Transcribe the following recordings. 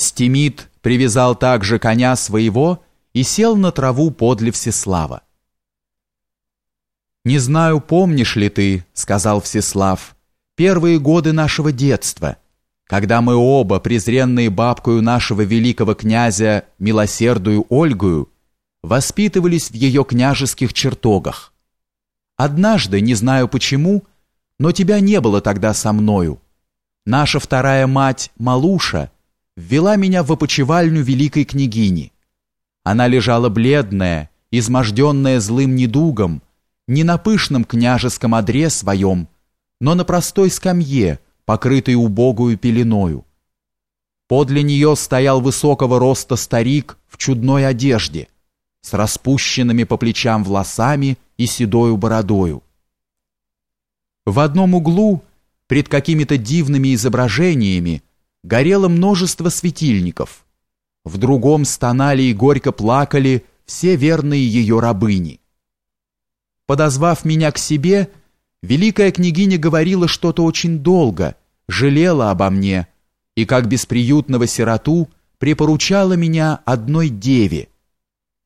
Стимит привязал также коня своего и сел на траву подле Всеслава. «Не знаю, помнишь ли ты, — сказал Всеслав, — первые годы нашего детства, когда мы оба, презренные бабкою нашего великого князя, милосердую Ольгую, воспитывались в ее княжеских чертогах. Однажды, не знаю почему, но тебя не было тогда со мною. Наша вторая мать, Малуша, ввела меня в опочивальню великой княгини. Она лежала бледная, изможденная злым недугом, не на пышном княжеском одре своем, но на простой скамье, покрытой убогую пеленою. Подле нее стоял высокого роста старик в чудной одежде, с распущенными по плечам волосами и седою бородою. В одном углу, пред какими-то дивными изображениями, горело множество светильников, в другом стонали и горько плакали все верные ее рабыни. Подозвав меня к себе, великая княгиня говорила что-то очень долго, жалела обо мне и, как бесприютного сироту, припоручала меня одной деве.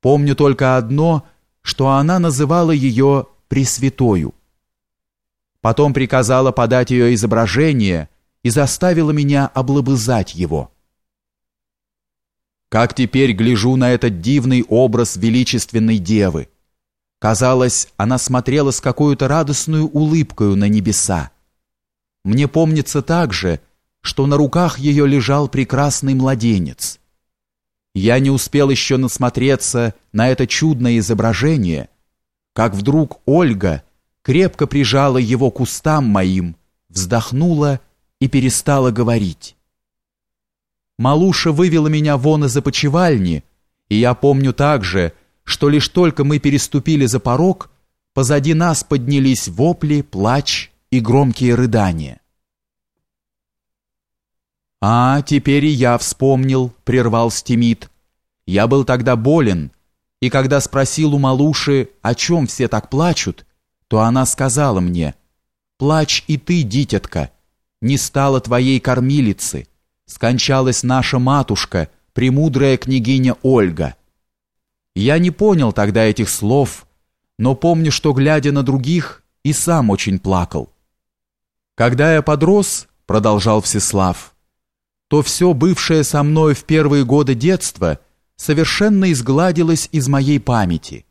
Помню только одно, что она называла ее Пресвятою. Потом приказала подать ее изображение и заставила меня облобызать его. Как теперь гляжу на этот дивный образ величественной девы, Казалось, она смотрела с какой-то радостной улыбкой на небеса. Мне помнится также, что на руках ее лежал прекрасный младенец. Я не успел еще насмотреться на это чудное изображение, как вдруг Ольга крепко прижала его к устам моим, вздохнула и перестала говорить. Малуша вывела меня вон из опочивальни, и я помню также, что лишь только мы переступили за порог, позади нас поднялись вопли, плач и громкие рыдания. «А, теперь и я вспомнил», — прервал Стимит. «Я был тогда болен, и когда спросил у Малуши, о чем все так плачут, то она сказала мне, «Плачь и ты, дитятка, не стало твоей кормилицы, скончалась наша матушка, премудрая княгиня Ольга». Я не понял тогда этих слов, но помню, что, глядя на других, и сам очень плакал. Когда я подрос, продолжал Всеслав, то все бывшее со мной в первые годы детства совершенно изгладилось из моей памяти.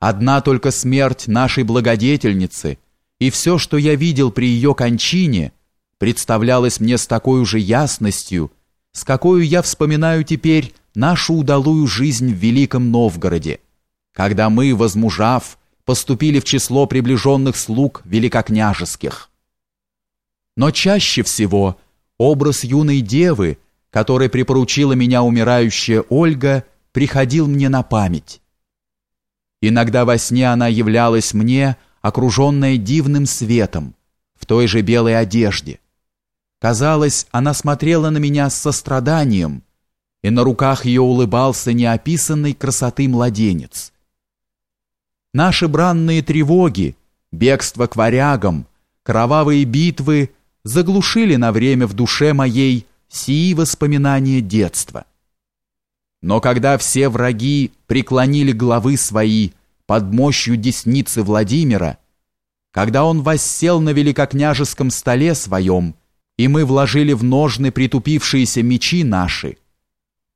Одна только смерть нашей благодетельницы и все, что я видел при ее кончине, представлялось мне с такой же ясностью, с какой я вспоминаю теперь нашу удалую жизнь в Великом Новгороде, когда мы, возмужав, поступили в число приближенных слуг великокняжеских. Но чаще всего образ юной девы, которой припоручила меня умирающая Ольга, приходил мне на память. Иногда во сне она являлась мне, окруженная дивным светом, в той же белой одежде. Казалось, она смотрела на меня с состраданием, и на руках ее улыбался неописанной красоты младенец. Наши бранные тревоги, бегство к варягам, кровавые битвы заглушили на время в душе моей сии воспоминания детства. Но когда все враги преклонили главы свои под мощью десницы Владимира, когда он воссел на великокняжеском столе своем, и мы вложили в ножны притупившиеся мечи наши,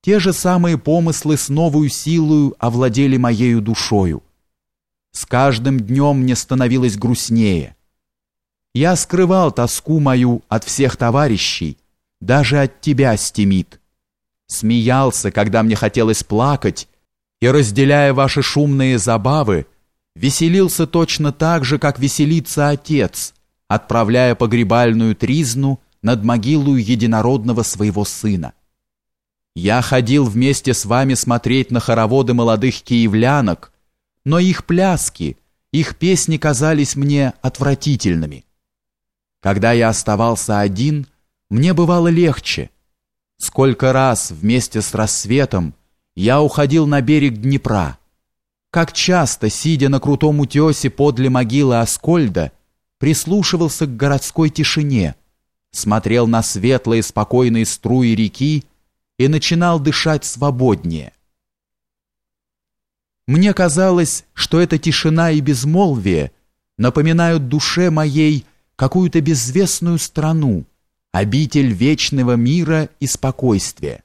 те же самые помыслы с новую силою овладели моею душою. С каждым днем мне становилось грустнее. Я скрывал тоску мою от всех товарищей, даже от тебя, Стимит. Смеялся, когда мне хотелось плакать, и, разделяя ваши шумные забавы, веселился точно так же, как веселится отец, отправляя погребальную тризну над могилою единородного своего сына. Я ходил вместе с вами смотреть на хороводы молодых киевлянок, но их пляски, их песни казались мне отвратительными. Когда я оставался один, мне бывало легче. Сколько раз вместе с рассветом я уходил на берег Днепра. Как часто, сидя на крутом утесе подле могилы Аскольда, прислушивался к городской тишине, смотрел на светлые спокойные струи реки и начинал дышать свободнее. Мне казалось, что эта тишина и безмолвие напоминают душе моей какую-то безвестную страну, обитель вечного мира и спокойствия.